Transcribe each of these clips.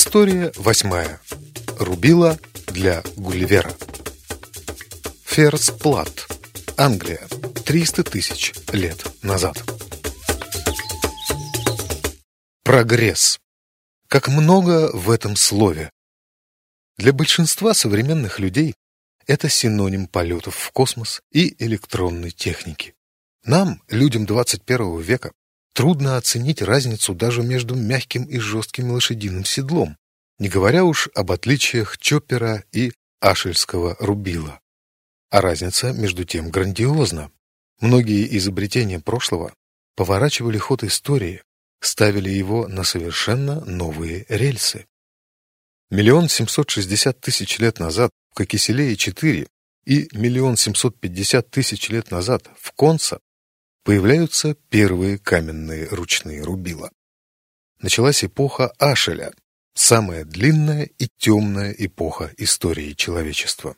История восьмая. Рубила для Гулливера. Ферсплат. Англия. 300 тысяч лет назад. Прогресс. Как много в этом слове. Для большинства современных людей это синоним полетов в космос и электронной техники. Нам, людям 21 века, Трудно оценить разницу даже между мягким и жестким лошадиным седлом, не говоря уж об отличиях чоппера и ашельского рубила. А разница между тем грандиозна. Многие изобретения прошлого поворачивали ход истории, ставили его на совершенно новые рельсы. Миллион семьсот шестьдесят тысяч лет назад в Кокиселее-4 и миллион семьсот пятьдесят тысяч лет назад в Конца появляются первые каменные ручные рубила. Началась эпоха Ашеля, самая длинная и темная эпоха истории человечества.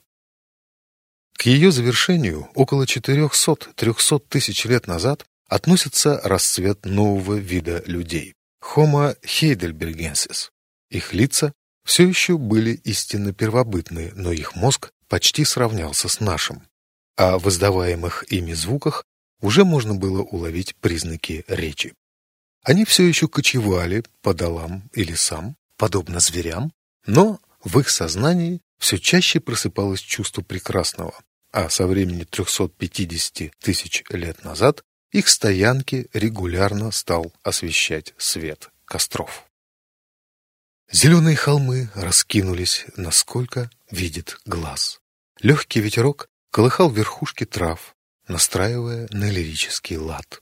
К ее завершению около 400-300 тысяч лет назад относится расцвет нового вида людей – Homo heidelbergensis. Их лица все еще были истинно первобытны, но их мозг почти сравнялся с нашим. О воздаваемых ими звуках уже можно было уловить признаки речи. Они все еще кочевали по долам и лесам, подобно зверям, но в их сознании все чаще просыпалось чувство прекрасного, а со времени 350 тысяч лет назад их стоянки регулярно стал освещать свет костров. Зеленые холмы раскинулись, насколько видит глаз. Легкий ветерок колыхал верхушки трав, настраивая на лирический лад.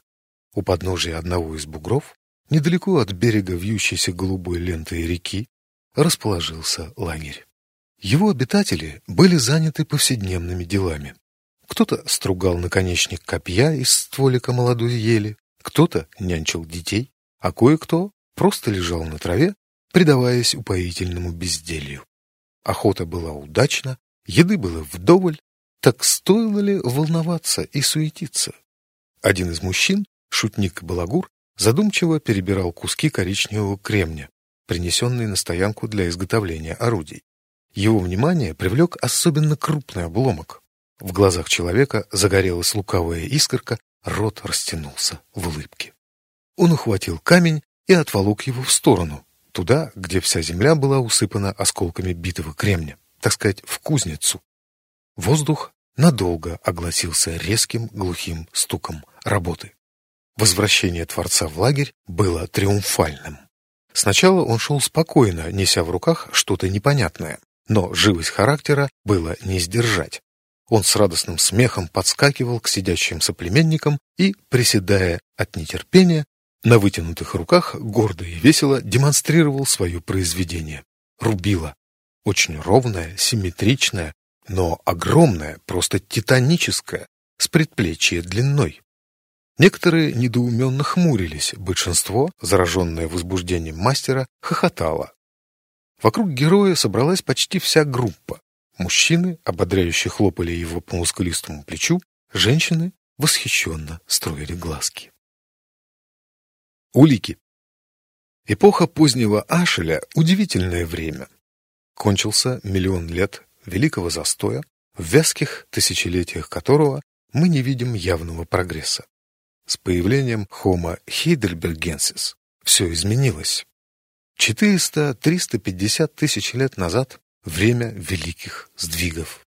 У подножия одного из бугров, недалеко от берега вьющейся голубой лентой реки, расположился лагерь. Его обитатели были заняты повседневными делами. Кто-то стругал наконечник копья из стволика молодой ели, кто-то нянчил детей, а кое-кто просто лежал на траве, предаваясь упоительному безделью. Охота была удачна, еды было вдоволь, так стоило ли волноваться и суетиться? Один из мужчин, шутник Балагур, задумчиво перебирал куски коричневого кремня, принесенные на стоянку для изготовления орудий. Его внимание привлек особенно крупный обломок. В глазах человека загорелась лукавая искорка, рот растянулся в улыбке. Он ухватил камень и отволок его в сторону, туда, где вся земля была усыпана осколками битого кремня, так сказать, в кузницу. Воздух надолго огласился резким глухим стуком работы. Возвращение Творца в лагерь было триумфальным. Сначала он шел спокойно, неся в руках что-то непонятное, но живость характера было не сдержать. Он с радостным смехом подскакивал к сидящим соплеменникам и, приседая от нетерпения, на вытянутых руках гордо и весело демонстрировал свое произведение. Рубило. Очень ровное, симметричное, но огромная, просто титаническая, с предплечья длиной. Некоторые недоуменно хмурились, большинство, зараженное возбуждением мастера, хохотало. Вокруг героя собралась почти вся группа. Мужчины, ободряюще хлопали его по мускулистому плечу, женщины восхищенно строили глазки. Улики. Эпоха позднего Ашеля – удивительное время. Кончился миллион лет великого застоя, в вязких тысячелетиях которого мы не видим явного прогресса. С появлением Homo heidelbergensis все изменилось. 400-350 тысяч лет назад время великих сдвигов,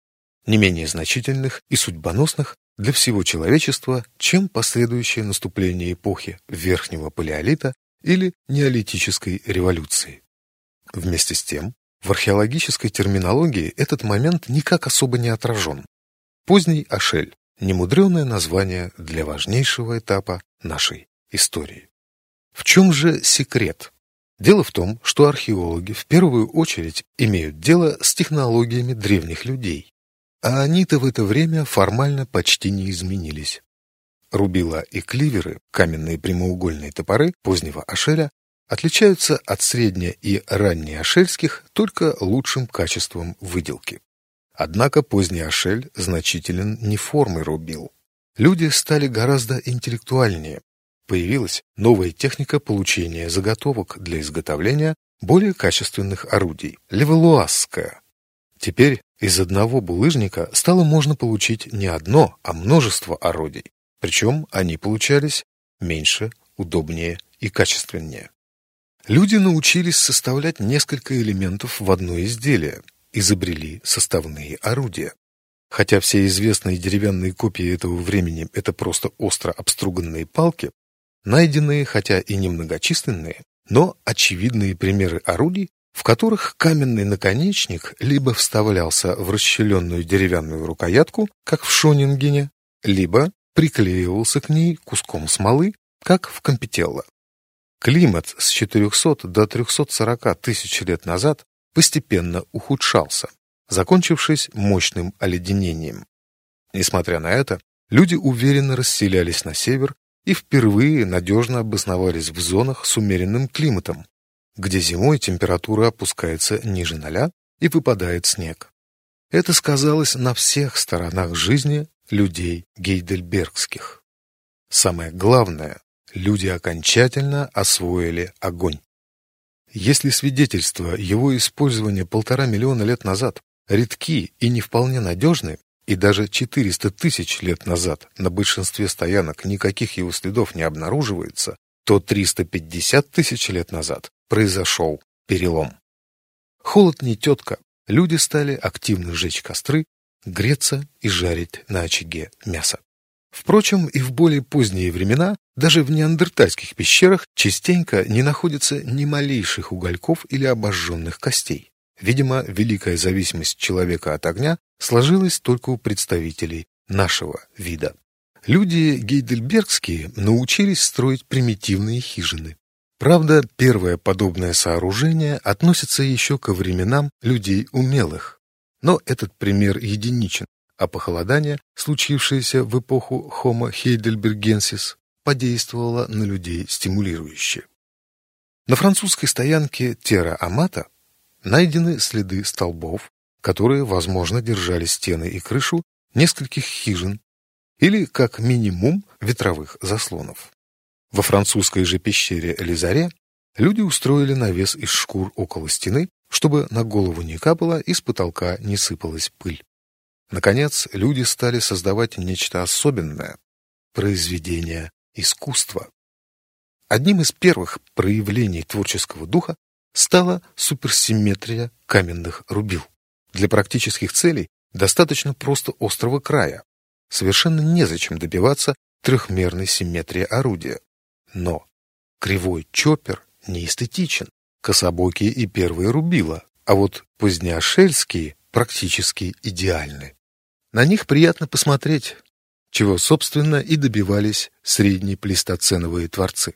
не менее значительных и судьбоносных для всего человечества, чем последующее наступление эпохи Верхнего Палеолита или Неолитической революции. Вместе с тем, в археологической терминологии этот момент никак особо не отражен. Поздний Ашель – немудреное название для важнейшего этапа нашей истории. В чем же секрет? Дело в том, что археологи в первую очередь имеют дело с технологиями древних людей, а они-то в это время формально почти не изменились. Рубила и кливеры, каменные прямоугольные топоры позднего Ашеля, отличаются от средне- и раннеошельских только лучшим качеством выделки. Однако поздний Ашель значителен не формой рубил. Люди стали гораздо интеллектуальнее. Появилась новая техника получения заготовок для изготовления, более качественных орудий – левелуасское. Теперь из одного булыжника стало можно получить не одно, а множество орудий, причем они получались меньше, удобнее и качественнее. Люди научились составлять несколько элементов в одно изделие, изобрели составные орудия. Хотя все известные деревянные копии этого времени – это просто остро обструганные палки, найденные, хотя и немногочисленные, но очевидные примеры орудий, в которых каменный наконечник либо вставлялся в расщеленную деревянную рукоятку, как в Шонингене, либо приклеивался к ней куском смолы, как в Компетелло. Климат с 400 до 340 тысяч лет назад постепенно ухудшался, закончившись мощным оледенением. Несмотря на это, люди уверенно расселялись на север и впервые надежно обосновались в зонах с умеренным климатом, где зимой температура опускается ниже ноля и выпадает снег. Это сказалось на всех сторонах жизни людей гейдельбергских. Самое главное, люди окончательно освоили огонь. Если свидетельства его использования полтора миллиона лет назад редки и не вполне надежны, и даже 400 тысяч лет назад на большинстве стоянок никаких его следов не обнаруживается, то 350 тысяч лет назад произошел перелом. Холод не тетка, люди стали активно жечь костры, греться и жарить на очаге мясо. Впрочем, и в более поздние времена, даже в неандертальских пещерах, частенько не находится ни малейших угольков или обожженных костей. Видимо, великая зависимость человека от огня сложилась только у представителей нашего вида. Люди гейдельбергские научились строить примитивные хижины. Правда, первое подобное сооружение относится еще ко временам людей умелых. Но этот пример единичен а похолодание, случившееся в эпоху Homo heidelbergensis, подействовало на людей стимулирующе. На французской стоянке Тера-Амата найдены следы столбов, которые, возможно, держали стены и крышу нескольких хижин или, как минимум, ветровых заслонов. Во французской же пещере Лизаре люди устроили навес из шкур около стены, чтобы на голову не капало и с потолка не сыпалась пыль. Наконец, люди стали создавать нечто особенное – произведение искусства. Одним из первых проявлений творческого духа стала суперсимметрия каменных рубил. Для практических целей достаточно просто острого края. Совершенно незачем добиваться трехмерной симметрии орудия. Но кривой чоппер неэстетичен, кособокие и первые рубила, а вот позднеошельские практически идеальны. На них приятно посмотреть, чего, собственно, и добивались средние плейстоценовые творцы.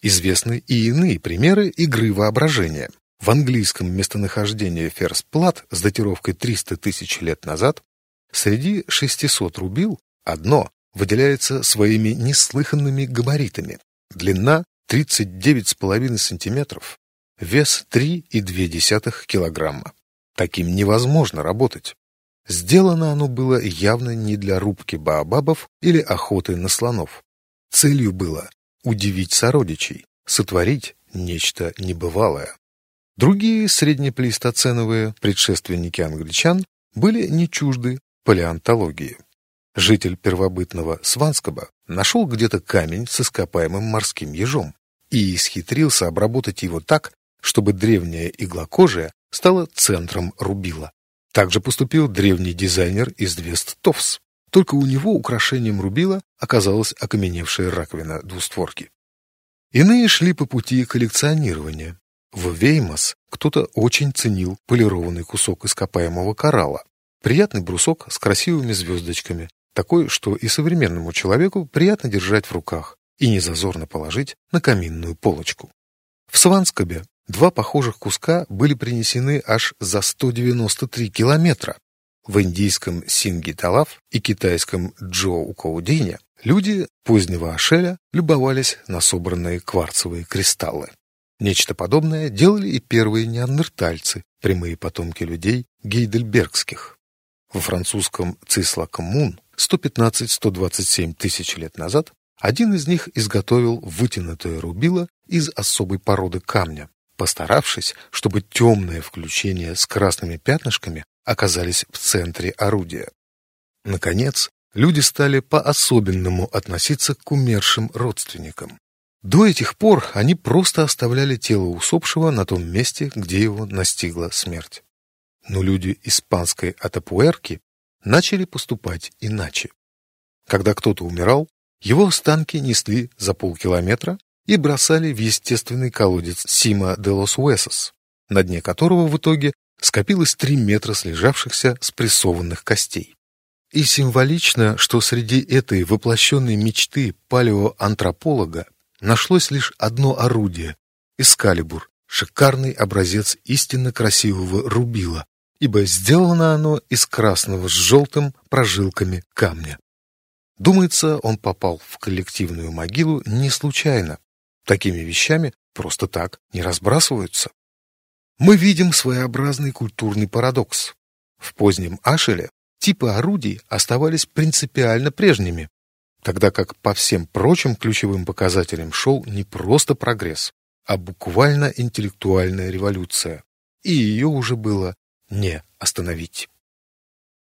Известны и иные примеры игры воображения. В английском местонахождении Ферсплат с датировкой 300 тысяч лет назад среди 600 рубил одно выделяется своими неслыханными габаритами. Длина 39,5 сантиметров, вес 3,2 килограмма. Таким невозможно работать. Сделано оно было явно не для рубки баобабов или охоты на слонов. Целью было удивить сородичей, сотворить нечто небывалое. Другие среднеплейстоценовые предшественники англичан были не чужды палеонтологии. Житель первобытного Сванскоба нашел где-то камень с ископаемым морским ежом и исхитрился обработать его так, чтобы древняя иглокожая стала центром рубила. Также поступил древний дизайнер из Вест-Товс. Только у него украшением рубила оказалась окаменевшая раковина двустворки. Иные шли по пути коллекционирования. В Веймас кто-то очень ценил полированный кусок ископаемого коралла. Приятный брусок с красивыми звездочками, такой, что и современному человеку приятно держать в руках и незазорно положить на каминную полочку. В Сванскобе Два похожих куска были принесены аж за 193 километра. В индийском Сингиталав и китайском Джоукоудине люди позднего Ашеля любовались на собранные кварцевые кристаллы. Нечто подобное делали и первые неандертальцы, прямые потомки людей гейдельбергских. Во французском Цислакмун 115-127 тысяч лет назад один из них изготовил вытянутое рубило из особой породы камня, постаравшись, чтобы темные включения с красными пятнышками оказались в центре орудия. Наконец, люди стали по-особенному относиться к умершим родственникам. До этих пор они просто оставляли тело усопшего на том месте, где его настигла смерть. Но люди испанской Атапуэрки начали поступать иначе. Когда кто-то умирал, его останки несли за полкилометра и бросали в естественный колодец Сима де лос Уэсос, на дне которого в итоге скопилось три метра слежавшихся спрессованных костей. И символично, что среди этой воплощенной мечты палеоантрополога нашлось лишь одно орудие — эскалибур, шикарный образец истинно красивого рубила, ибо сделано оно из красного с желтым прожилками камня. Думается, он попал в коллективную могилу не случайно. Такими вещами просто так не разбрасываются. Мы видим своеобразный культурный парадокс. В позднем Ашеле типы орудий оставались принципиально прежними, тогда как по всем прочим ключевым показателям шел не просто прогресс, а буквально интеллектуальная революция, и ее уже было не остановить.